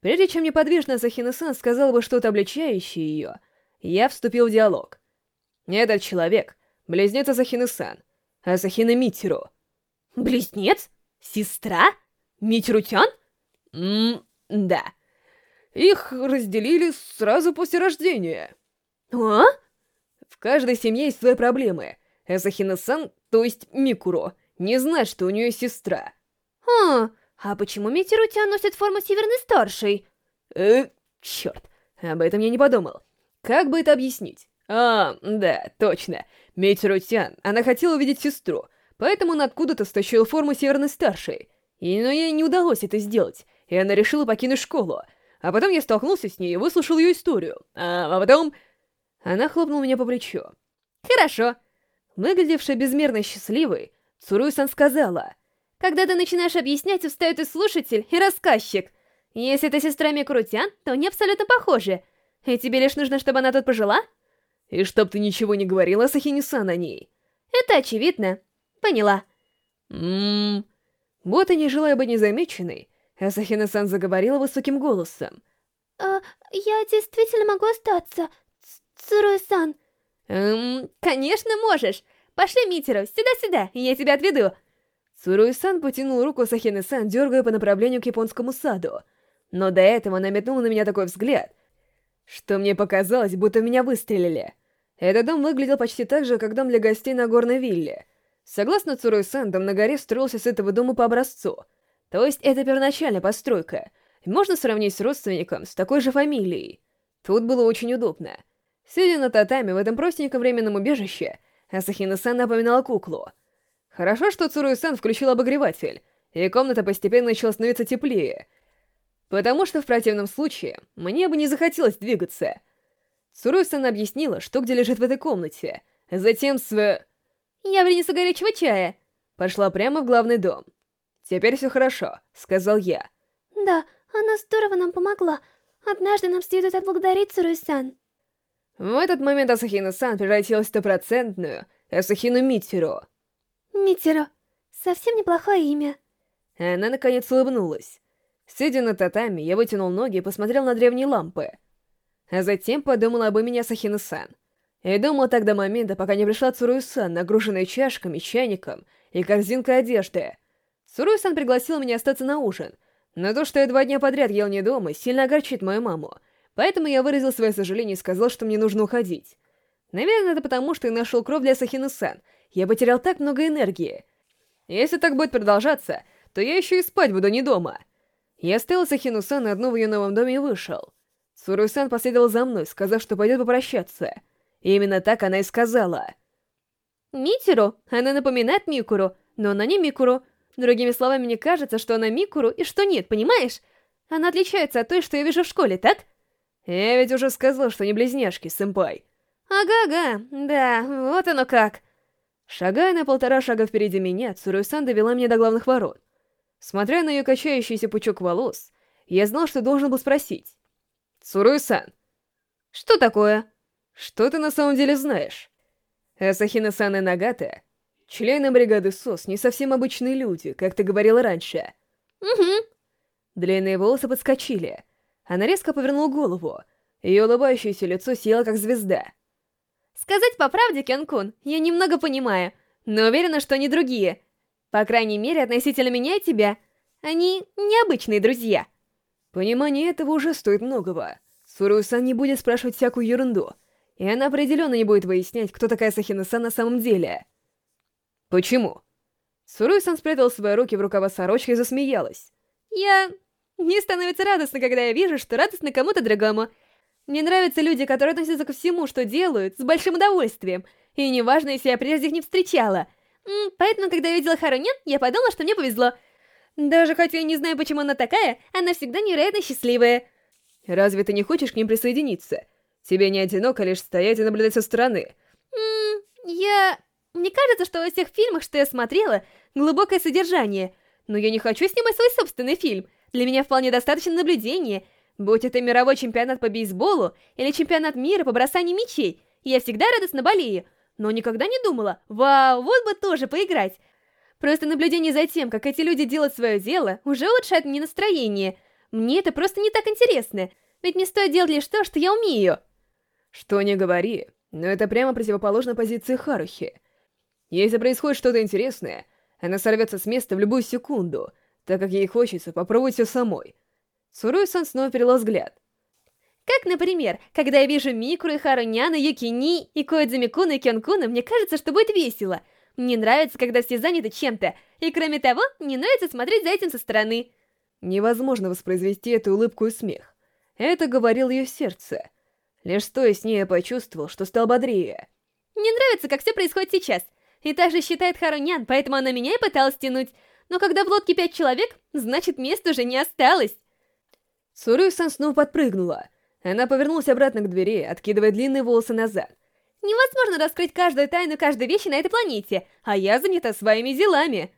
Прежде чем неподвижная Асахина-сан сказала бы что-то обличающее ее, я вступил в диалог. Этот человек — близнец Асахины-сан, Асахина Митиру. Близнец? Сестра? Митиру-тян? Ммм, да. Их разделили сразу после рождения. А? В каждой семье есть свои проблемы. Асахина-сан, то есть Микуро, не знает, что у нее сестра. А, а почему Митиру-тян носит форму Северной Старшей? Э, черт, об этом я не подумал. Как бы это объяснить? А, да, точно. Митиру-тян, она хотела увидеть сестру, поэтому он откуда-то стащил форму Северной Старшей. И, но ей не удалось это сделать, и она решила покинуть школу. А потом я столкнулся с ней и выслушал ее историю. А, а потом... Она хлопнула меня по плечу. «Хорошо». Выглядевшая безмерно счастливой, Цуруй-сан сказала. «Когда ты начинаешь объяснять, устает и слушатель, и рассказчик. Если это сестра Микрутян, то они абсолютно похожи. И тебе лишь нужно, чтобы она тут пожила?» «И чтоб ты ничего не говорила Сахини-сан о ней». «Это очевидно. Поняла». «Ммм...» Вот и не желая быть незамеченной, Асахина-сан заговорила высоким голосом. «А, я действительно могу остаться, Цуруэ-сан?» «Эм, конечно можешь. Пошли, Митеру, сюда-сюда, я тебя отведу». Цуруэ-сан потянул руку Асахины-сан, дергая по направлению к японскому саду. Но до этого она метнула на меня такой взгляд, что мне показалось, будто меня выстрелили. Этот дом выглядел почти так же, как дом для гостей на горной вилле. Согласно дом на горе строился с этого дома по образцу. То есть это первоначальная постройка. Можно сравнить с родственником с такой же фамилией. Тут было очень удобно. Сидя на татами в этом простеньком временном убежище, Асахина-сан напоминала куклу. Хорошо, что Цуруэ-сан включил обогреватель, и комната постепенно начала становиться теплее, потому что в противном случае мне бы не захотелось двигаться. Цуруэ-сан объяснила, что где лежит в этой комнате, затем с... «Я принесу горячего чая», пошла прямо в главный дом. «Теперь все хорошо», — сказал я. «Да, она здорово нам помогла. Однажды нам следует отблагодарить Цуруэ-сан». В этот момент Асахина-сан превратилась в стопроцентную Асахину Митсиро. Митсиро. Совсем неплохое имя. Она наконец улыбнулась. Сидя на татами, я вытянул ноги и посмотрел на древние лампы. А затем подумал об имени Асахина-сан. И думал так до момента, пока не пришла Цуруй-сан, нагруженная чашками, чайником и корзинкой одежды. Пригласил меня остаться на ужин, но то, что я два дня подряд ел не дома, сильно огорчит мою маму, поэтому я выразил свое сожаление и сказал, что мне нужно уходить. Наверное, это потому, что я нашел кровь для Сахины-сан. Я потерял так много энергии. Если так будет продолжаться, то я еще и спать буду не дома. Я оставил Сахину-сан одну в ее новом доме и вышел. Цуруй-сан последовал за мной, сказав, что пойдет попрощаться. И именно так она и сказала. Митеру? Она напоминает Микуру, но она не Микуру. Другими словами, мне кажется, что она Микуру и что нет, понимаешь? Она отличается от той, что я вижу в школе, так? Я ведь уже сказал, что не близняшки, сэмпай. Ага-ага, да, вот оно как. Шагая на полтора шага впереди меня, Цуруй-сан довела меня до главных ворот. Смотря на ее качающийся пучок волос, я знал, что должен был спросить. «Цуруй-сан!» «Что такое?» «Что ты на самом деле знаешь?» Асахина-сан и Нагата, члены бригады СОС, не совсем обычные люди, как ты говорила раньше. «Угу». Длинные волосы подскочили. Она резко повернула голову. Ее улыбающееся лицо сияло, как звезда. Сказать по правде, Кён-кун, я немного понимаю, но уверена, что они другие. По крайней мере, относительно меня и тебя. Они необычные друзья. Понимание этого уже стоит многого. Сурусан не будет спрашивать всякую ерунду, и она определенно не будет выяснять, кто такая Сахина-сан на самом деле. Почему? Сурусан спрятал свои руки в рукава сорочки и засмеялась. Я... Мне становится радостно, когда я вижу, что радостно кому-то другому — мне нравятся люди, которые относятся ко всему, что делают, с большим удовольствием. И неважно, если я прежде их не встречала. М поэтому, когда я видела Харунян, я подумала, что мне повезло. Даже хотя я не знаю, почему она такая, она всегда невероятно счастливая. Разве ты не хочешь к ним присоединиться? Тебе не одиноко лишь стоять и наблюдать со стороны. М я... Мне кажется, что во всех фильмах, что я смотрела, глубокое содержание. Но я не хочу снимать свой собственный фильм. Для меня вполне достаточно наблюдения, Будь это мировой чемпионат по бейсболу или чемпионат мира по бросанию мячей, я всегда радостно болею, но никогда не думала, вау, вот бы тоже поиграть. Просто наблюдение за тем, как эти люди делают свое дело, уже улучшает мне настроение. Мне это просто не так интересно, ведь не стоит делать лишь то, что я умею. Что не говори, но это прямо противоположно позиции Харухи. Если происходит что-то интересное, она сорвется с места в любую секунду, так как ей хочется попробовать все самой. Суруй-сан снова перевела взгляд. Как, например, когда я вижу Микуру и Харуняна, Юкини и Коэдзуми-куна и Кён-куна, мне кажется, что будет весело. Мне нравится, когда все заняты чем-то, и кроме того, мне нравится смотреть за этим со стороны. Невозможно воспроизвести эту улыбку и смех. Это говорил ее сердце. Лишь стоя с ней я почувствовал, что стал бодрее. Мне нравится, как все происходит сейчас. И также считает Харунян, поэтому она меня и пыталась тянуть. Но когда в лодке пять человек, значит места уже не осталось. Сурui-сан снова подпрыгнула. Она повернулась обратно к двери, откидывая длинные волосы назад. «Невозможно раскрыть каждую тайну каждой вещи на этой планете, а я занята своими делами!»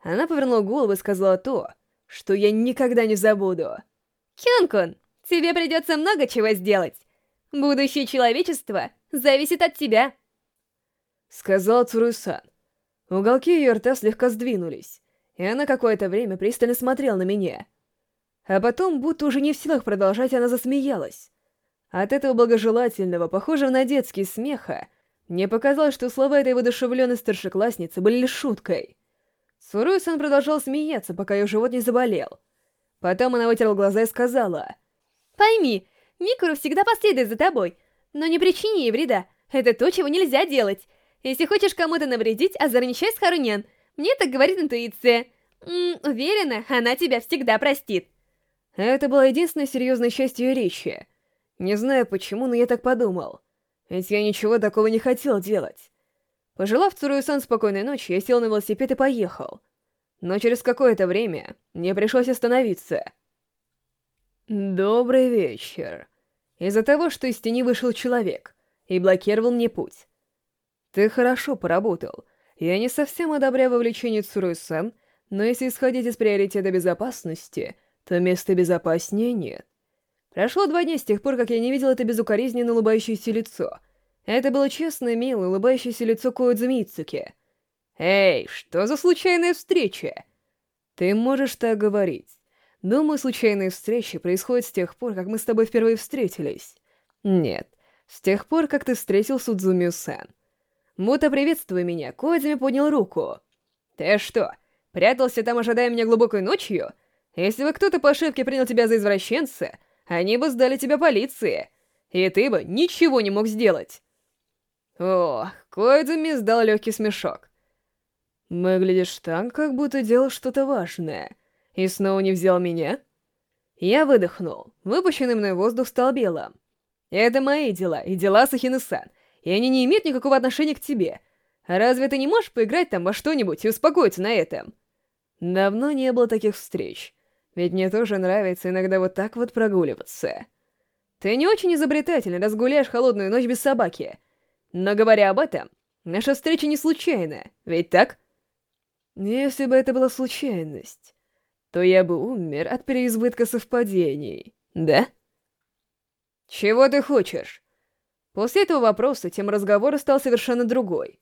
Она повернула голову и сказала то, что я никогда не забуду. «Кёнкун, тебе придется много чего сделать. Будущее человечества зависит от тебя!» Сказала Цуруй-сан. Уголки ее рта слегка сдвинулись, и она какое-то время пристально смотрела на меня. А потом, будто уже не в силах продолжать, она засмеялась. От этого благожелательного, похожего на детский смеха, мне показалось, что слова этой воодушевленной старшеклассницы были лишь шуткой. Суруй-сан продолжал смеяться, пока ее живот не заболел. Потом она вытерла глаза и сказала... «Пойми, Микуру всегда последует за тобой, но не причини ей вреда. Это то, чего нельзя делать. Если хочешь кому-то навредить, озорничай с Харунян. Мне так говорит интуиция. М уверена, она тебя всегда простит». Это была единственная серьезная часть ее речи. Не знаю почему, но я так подумал. Ведь я ничего такого не хотел делать. Пожелав Цуруэ-сан спокойной ночи, я сел на велосипед и поехал. Но через какое-то время мне пришлось остановиться. Добрый вечер. Из-за того, что из тени вышел человек и блокировал мне путь. Ты хорошо поработал. Я не совсем одобряю вовлечение Цуруэ-сан, но если исходить из приоритета безопасности — то места безопаснее нет. Прошло два дня с тех пор, как я не видел это безукоризненно улыбающееся лицо. Это было честное, милое, улыбающееся лицо Коэдзу Мицуки. «Эй, что за случайная встреча?» «Ты можешь так говорить. Думаю, случайные встречи происходят с тех пор, как мы с тобой впервые встретились». «Нет, С тех пор, как ты встретил Судзумию-сан. Будто приветствуя меня, Коидзами поднял руку. Ты что, прятался там, ожидая меня глубокой ночью? Если бы кто-то по ошибке принял тебя за извращенца, они бы сдали тебя полиции, и ты бы ничего не мог сделать. О, Коидзуми сдал легкий смешок. Выглядишь так, как будто делал что-то важное. И снова не взял меня? Я выдохнул. Выпущенный мной воздух стал белым. Это мои дела, и дела Сахины-сан, и они не имеют никакого отношения к тебе. Разве ты не можешь поиграть там во что-нибудь и успокоиться на этом? Давно не было таких встреч, ведь мне тоже нравится иногда вот так вот прогуливаться. Ты не очень изобретательный, раз гуляешь холодную ночь без собаки. Но говоря об этом, наша встреча не случайная, ведь так? Если бы это была случайность, то я бы умер от переизбытка совпадений, да? Чего ты хочешь? После этого вопроса тем разговора стал совершенно другой.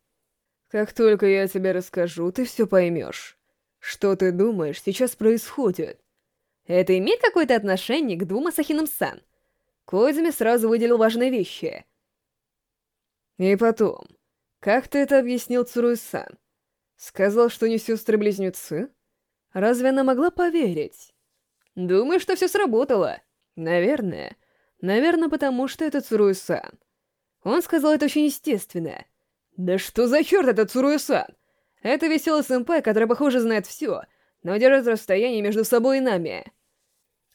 Как только я тебе расскажу, ты все поймешь. Что ты думаешь сейчас происходит? Это имеет какое-то отношение к двум Асахинам-сан? Козами сразу выделил важные вещи. И потом, как ты это объяснил Цуруи-сан? Сказал, что не сестры-близнецы? Разве она могла поверить? Думаю, что все сработало. Наверное. Наверное, потому что это Цуруи-сан. Он сказал это очень естественно. Да что за черт это Цуруи-сан? Это веселый сэмпай, который, похоже, знает все, но держит расстояние между собой и нами.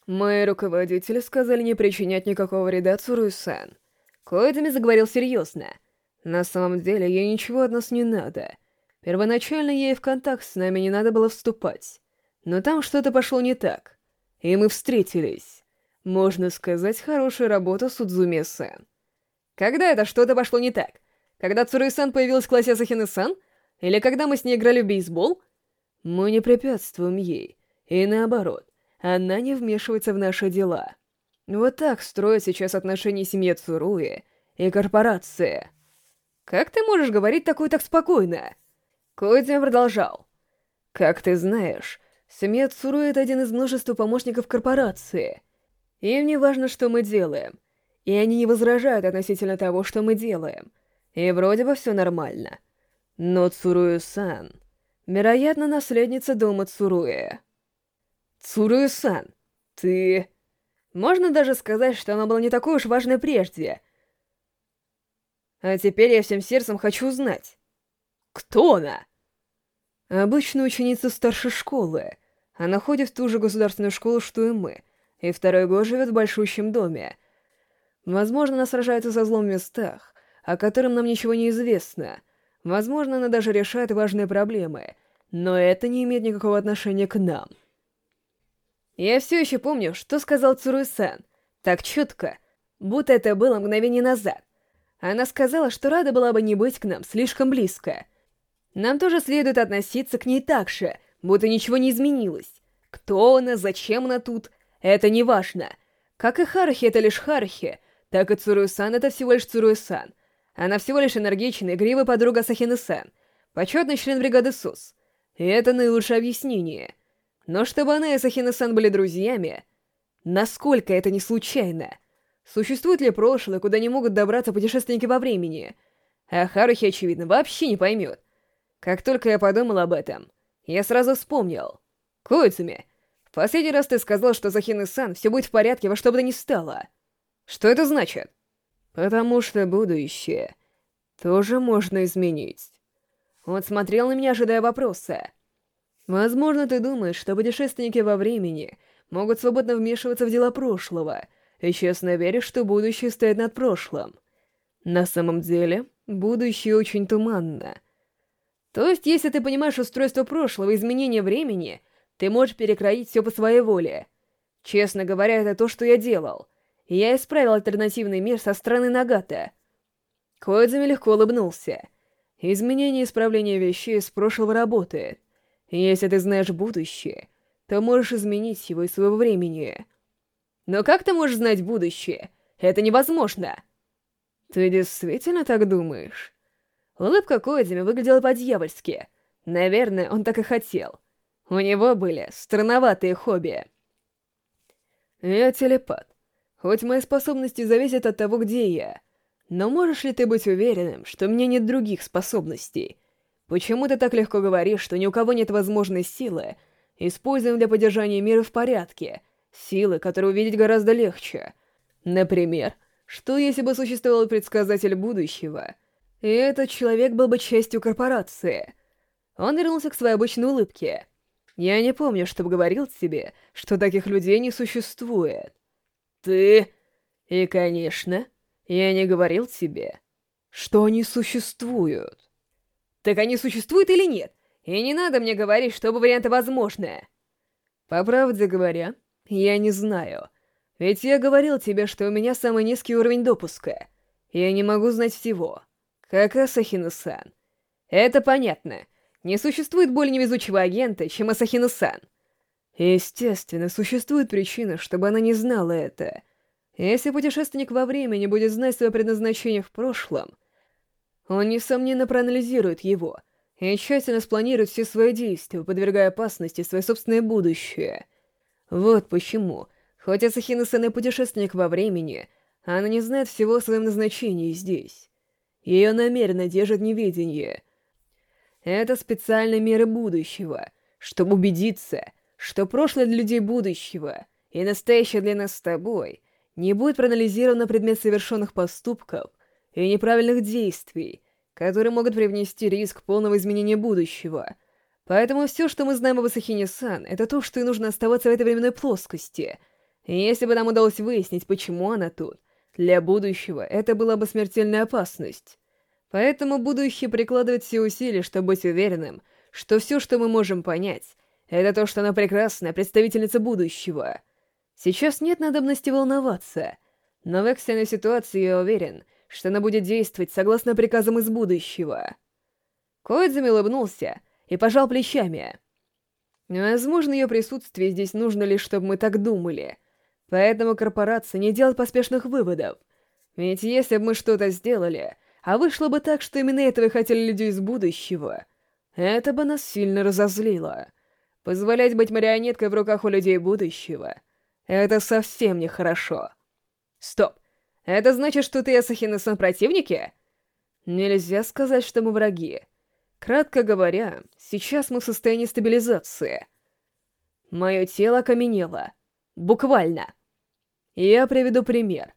Мои руководители сказали не причинять никакого вреда Цуруи-сан. Коэдами заговорил серьезно. На самом деле, ей ничего от нас не надо. Первоначально ей в контакт с нами не надо было вступать. Но там что-то пошло не так. И мы встретились. Можно сказать, хорошая работа Судзуми-сан. Когда это что-то пошло не так? Когда Цуруи-сан появилась в классе Асахины-сан? Или когда мы с ней играли в бейсбол? Мы не препятствуем ей. И наоборот, она не вмешивается в наши дела. Вот так строят сейчас отношения семьи Цуруи и корпорация. Как ты можешь говорить такое так спокойно? Коидзя продолжал. Как ты знаешь, семья Цуруи — это один из множества помощников корпорации. Им не важно, что мы делаем. И они не возражают относительно того, что мы делаем. И вроде бы все нормально. Но Цурую-сан, вероятно, наследница дома Цуруэ. Цурую-сан, ты... Можно даже сказать, что она была не такой уж важной прежде. А теперь я всем сердцем хочу узнать. Кто она? Обычная ученица старшей школы. Она ходит в ту же государственную школу, что и мы, и второй год живет в большущем доме. Возможно, она сражается со злом в местах, о котором нам ничего не известно. Возможно, она даже решает важные проблемы, но это не имеет никакого отношения к нам. Я все еще помню, что сказал Цуруй-сан, так четко, будто это было мгновение назад. Она сказала, что рада была бы не быть к нам слишком близко. Нам тоже следует относиться к ней так же, будто ничего не изменилось. Кто она, зачем она тут, это не важно. Как и Харахи это лишь Харахи, так и Цуруй-сан это всего лишь Цуруй-сан. Она всего лишь энергичная, игривая подруга Сахины-сан, почетный член бригады СУС. И это наилучшее объяснение — но чтобы она и Сахина-сан были друзьями, насколько это не случайно? Существует ли прошлое, куда не могут добраться путешественники во времени? А Харухи, очевидно, вообще не поймет. Как только я подумал об этом, я сразу вспомнил. Коицуми, в последний раз ты сказал, что Захины-сан все будет в порядке во что бы то ни стало. Что это значит? Потому что будущее тоже можно изменить. Он смотрел на меня, ожидая вопроса. Возможно, ты думаешь, что путешественники во времени могут свободно вмешиваться в дела прошлого, и честно веришь, что будущее стоит над прошлым. На самом деле, будущее очень туманно. То есть, если ты понимаешь устройство прошлого и изменения времени, ты можешь перекроить все по своей воле. Честно говоря, это то, что я делал. Я исправил альтернативный мир со стороны Нагата. Коидзами легко улыбнулся. Изменение и исправление вещей из прошлого работает. Если ты знаешь будущее, то можешь изменить его из своего времени. Но как ты можешь знать будущее? Это невозможно. Ты действительно так думаешь? Улыбка Коидзими выглядела по-дьявольски. Наверное, он так и хотел. У него были странноватые хобби. Я телепат. Хоть мои способности зависят от того, где я. Но можешь ли ты быть уверенным, что у меня нет других способностей? Почему ты так легко говоришь, что ни у кого нет возможной силы, используем для поддержания мира в порядке, силы, которые увидеть гораздо легче? Например, что если бы существовал предсказатель будущего, и этот человек был бы частью корпорации? Он вернулся к своей обычной улыбке. Я не помню, чтобы говорил тебе, что таких людей не существует. Ты... И, конечно, я не говорил тебе, что они существуют. Так они существуют или нет? И не надо мне говорить, что оба варианта возможны. По правде говоря, я не знаю. Ведь я говорил тебе, что у меня самый низкий уровень допуска. Я не могу знать всего. Как Асахина-сан. Это понятно. Не существует более невезучего агента, чем Асахина-сан. Естественно, существует причина, чтобы она не знала это — если путешественник во времени будет знать свое предназначение в прошлом, он, несомненно, проанализирует его и тщательно спланирует все свои действия, подвергая опасности свое собственное будущее. Вот почему, хоть Асахина-сан и путешественник во времени, она не знает всего о своем назначении здесь. Ее намеренно держит неведение. Это специальные меры будущего, чтобы убедиться, что прошлое для людей будущего и настоящее для нас с тобой — не будет проанализирован предмет совершенных поступков и неправильных действий, которые могут привнести риск полного изменения будущего. Поэтому все, что мы знаем об Асахине-сан, это то, что и нужно оставаться в этой временной плоскости. И если бы нам удалось выяснить, почему она тут, для будущего это была бы смертельная опасность. Поэтому будущее прикладывает все усилия, чтобы быть уверенным, что все, что мы можем понять, это то, что она прекрасная представительница будущего — Сейчас нет надобности волноваться, но в экстренной ситуации я уверен, что она будет действовать согласно приказам из будущего. Коидзами улыбнулся и пожал плечами. Возможно, ее присутствие здесь нужно лишь, чтобы мы так думали. Поэтому корпорация не делает поспешных выводов. Ведь если бы мы что-то сделали, а вышло бы так, что именно этого хотели люди из будущего, это бы нас сильно разозлило. Позволять быть марионеткой в руках у людей будущего — это совсем нехорошо. Стоп. Это значит, что ты и Асахина-сан противники? Нельзя сказать, что мы враги. Кратко говоря, сейчас мы в состоянии стабилизации. Мое тело окаменело. Буквально. Я приведу пример.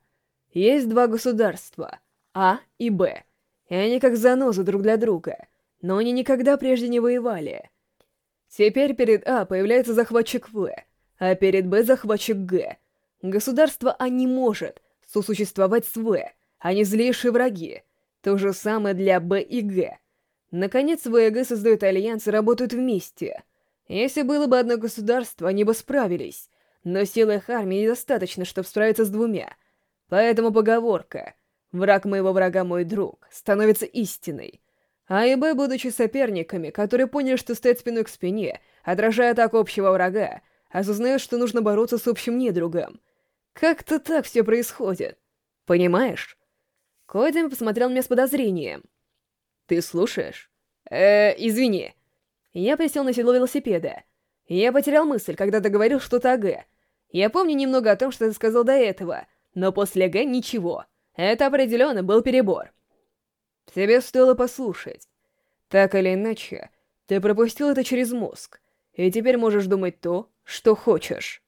Есть два государства, А и Б, и они как занозы друг для друга, но они никогда прежде не воевали. Теперь перед А появляется захватчик В — а перед Б захватчик Г. Государство А не может сосуществовать с В, они злейшие враги. То же самое для Б и Г. Наконец, В и Г создают альянс и работают вместе. Если было бы одно государство, они бы справились, но силы их армии недостаточно, чтобы справиться с двумя. Поэтому поговорка «Враг моего врага мой друг» становится истиной. А и Б, будучи соперниками, которые поняли, что стоят спиной к спине, отражая атаку общего врага, осознает, что нужно бороться с общим недругом. Как-то так все происходит. Понимаешь? Кодин посмотрел меня с подозрением. «Ты слушаешь?» «Э, извини». Я присел на седло велосипеда. Я потерял мысль, когда ты говорил что-то о Г. Я помню немного о том, что ты сказал до этого, но после Г ничего. Это определенно был перебор. Тебе стоило послушать. Так или иначе, ты пропустил это через мозг, и теперь можешь думать то, что хочешь.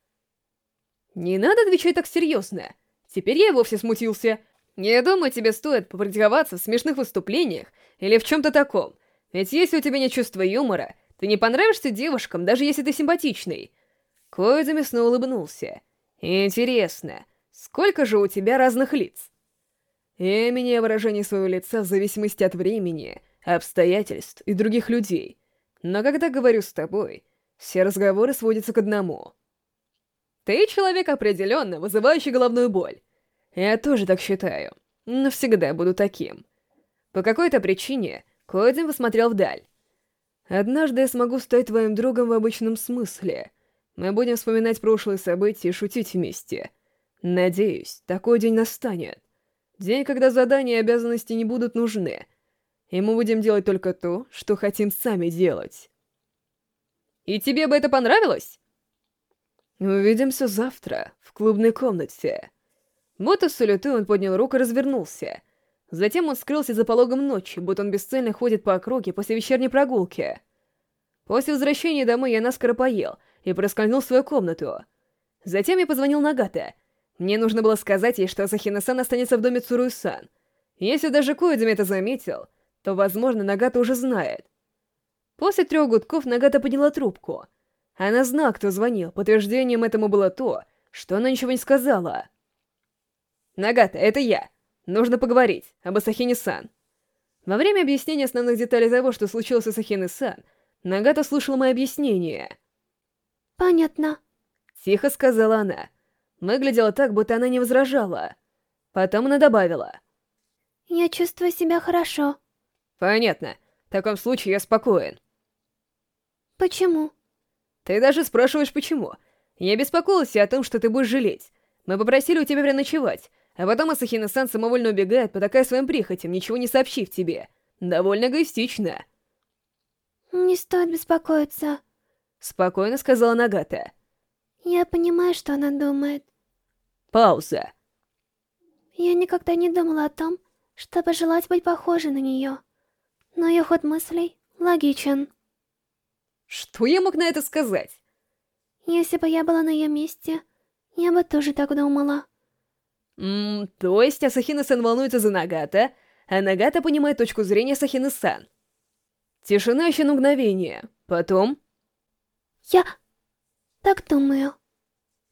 Не надо отвечать так серьезно. Теперь я вовсе смутился. Не думаю, тебе стоит попрактиковаться в смешных выступлениях или в чем-то таком. Ведь если у тебя нет чувства юмора, ты не понравишься девушкам, даже если ты симпатичный. Коидзами снова улыбнулся. Интересно, сколько же у тебя разных лиц? Я меняю выражение своего лица в зависимости от времени, обстоятельств и других людей. Но когда говорю с тобой, все разговоры сводятся к одному. Ты человек определенно, вызывающий головную боль. Я тоже так считаю, но всегда буду таким. По какой-то причине Кодин посмотрел вдаль. Однажды я смогу стать твоим другом в обычном смысле. Мы будем вспоминать прошлые события и шутить вместе. Надеюсь, такой день настанет. День, когда задания и обязанности не будут нужны. И мы будем делать только то, что хотим сами делать. И тебе бы это понравилось? Увидимся завтра в клубной комнате. Будто салюты он поднял руку и развернулся. Затем он скрылся за пологом ночи, будто он бесцельно ходит по округе после вечерней прогулки. После возвращения домой я наскоро поел и проскользнул в свою комнату. Затем я позвонил Нагате. Мне нужно было сказать ей, что Асахина-сан останется в доме Цуруи-сан. Если даже Коидзуми это заметил, то, возможно, Нагата уже знает. После трех гудков Нагата подняла трубку. Она знала, кто звонил. Подтверждением этому было то, что она ничего не сказала. «Нагата, это я. Нужно поговорить об Асахине-сан». Во время объяснения основных деталей того, что случилось с Асахине-сан, Нагата слушала мои объяснения. «Понятно», — тихо сказала она. Выглядела так, будто она не возражала. Потом она добавила. «Я чувствую себя хорошо». «Понятно. В таком случае я спокоен». «Почему?» «Ты даже спрашиваешь, почему. Я беспокоился о том, что ты будешь жалеть. Мы попросили у тебя переночевать, а потом Асахина-сан самовольно убегает, потакая своим прихотям, ничего не сообщив тебе. Довольно эгоистично». «Не стоит беспокоиться», — спокойно сказала Нагата. «Я понимаю, что она думает». Пауза. «Я никогда не думала о том, чтобы желать быть похожей на нее. Но ее ход мыслей логичен». Что я мог на это сказать? Если бы я была на ее месте, я бы тоже так думала. Ммм, то есть Асахина-сан волнуется за Нагата, а Нагата понимает точку зрения Асахины-сан. Тишина еще на мгновение. Потом... Я... так думаю.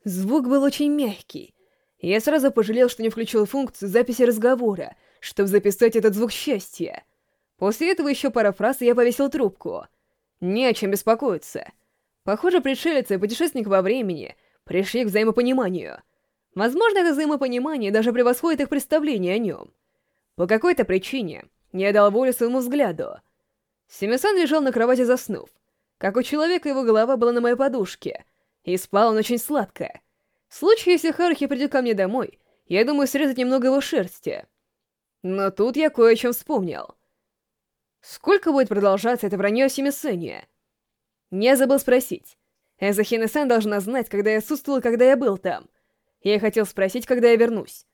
Звук был очень мягкий. Я сразу пожалел, что не включил функцию записи разговора, чтобы записать этот звук счастья. После этого еще пара фраз, и я повесил трубку. Не о чем беспокоиться. Похоже, пришелец и путешественник во времени пришли к взаимопониманию. Возможно, это взаимопонимание даже превосходит их представление о нем. По какой-то причине я дал волю своему взгляду — Семисан лежал на кровати, заснув. Как у человека, его голова была на моей подушке, и спал он очень сладко. В случае, если Харухи придет ко мне домой, я думаю срезать немного его шерсти. Но тут я кое о чем вспомнил. Сколько будет продолжаться это вранье о Семисене? Я забыл спросить. Эзахина-сан должна знать, когда я отсутствовал, когда я был там. Я хотел спросить, когда я вернусь.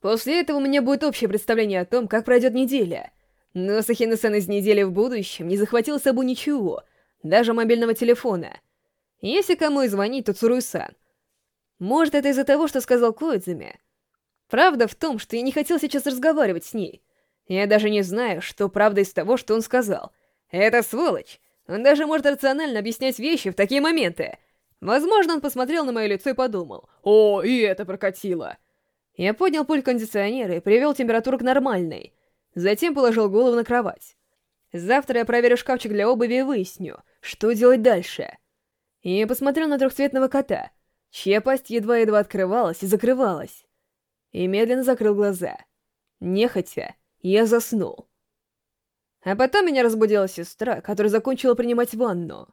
После этого у меня будет общее представление о том, как пройдет неделя — но Сахина-сан из недели в будущем не захватил с собой ничего, даже мобильного телефона. Если кому и звонить, то Цуруй-сан. Может, это из-за того, что сказал Коидзуми? Правда в том, что я не хотел сейчас разговаривать с ней. Я даже не знаю, что правда из того, что он сказал. Это сволочь. Он даже может рационально объяснять вещи в такие моменты. Возможно, он посмотрел на мое лицо и подумал. «О, и это прокатило!» Я поднял пульт кондиционера и привел температуру к нормальной. Затем положил голову на кровать. Завтра я проверю шкафчик для обуви и выясню, что делать дальше. И посмотрел на трехцветного кота, чья пасть едва-едва открывалась и закрывалась. И медленно закрыл глаза. Нехотя, я заснул. А потом меня разбудила сестра, которая закончила принимать ванну.